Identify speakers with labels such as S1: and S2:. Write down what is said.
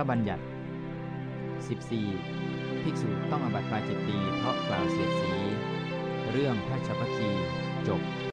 S1: ระบัญญัติ 14. ภิกษุต้องอบัติปาจิตตีเพราะกล่าวเสียดสี เรื่องพระชพคีจบ